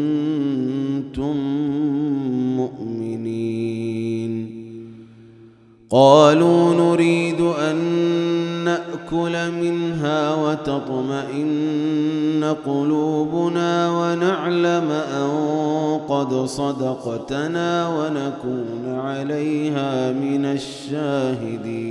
كنتم مؤمنين. قالوا نريد أن نأكل منها وتطمئن قلوبنا ونعلم أن قد صدقتنا ونكون عليها من الشاهدين.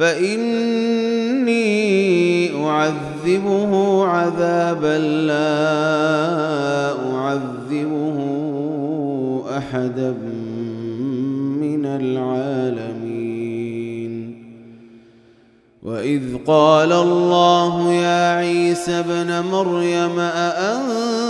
فإني أعذبه عذابا لا أعذبه أحدا من العالمين. وإذ قال الله يا عيسى ابن مريم أأنت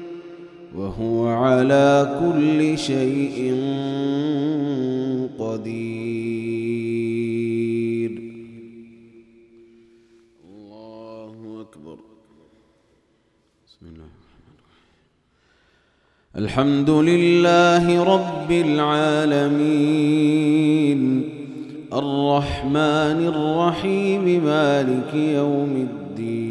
وهو على كل شيء قدير. الله أكبر. بسم الله الحمد لله رب العالمين. الرحمن الرحيم مالك يوم الدين.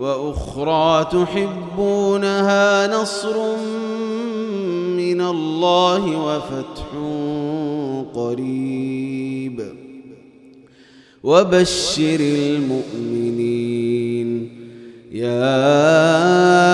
وأخرى تحبونها نصر من الله وفتح قريب. وبشر المؤمنين. يا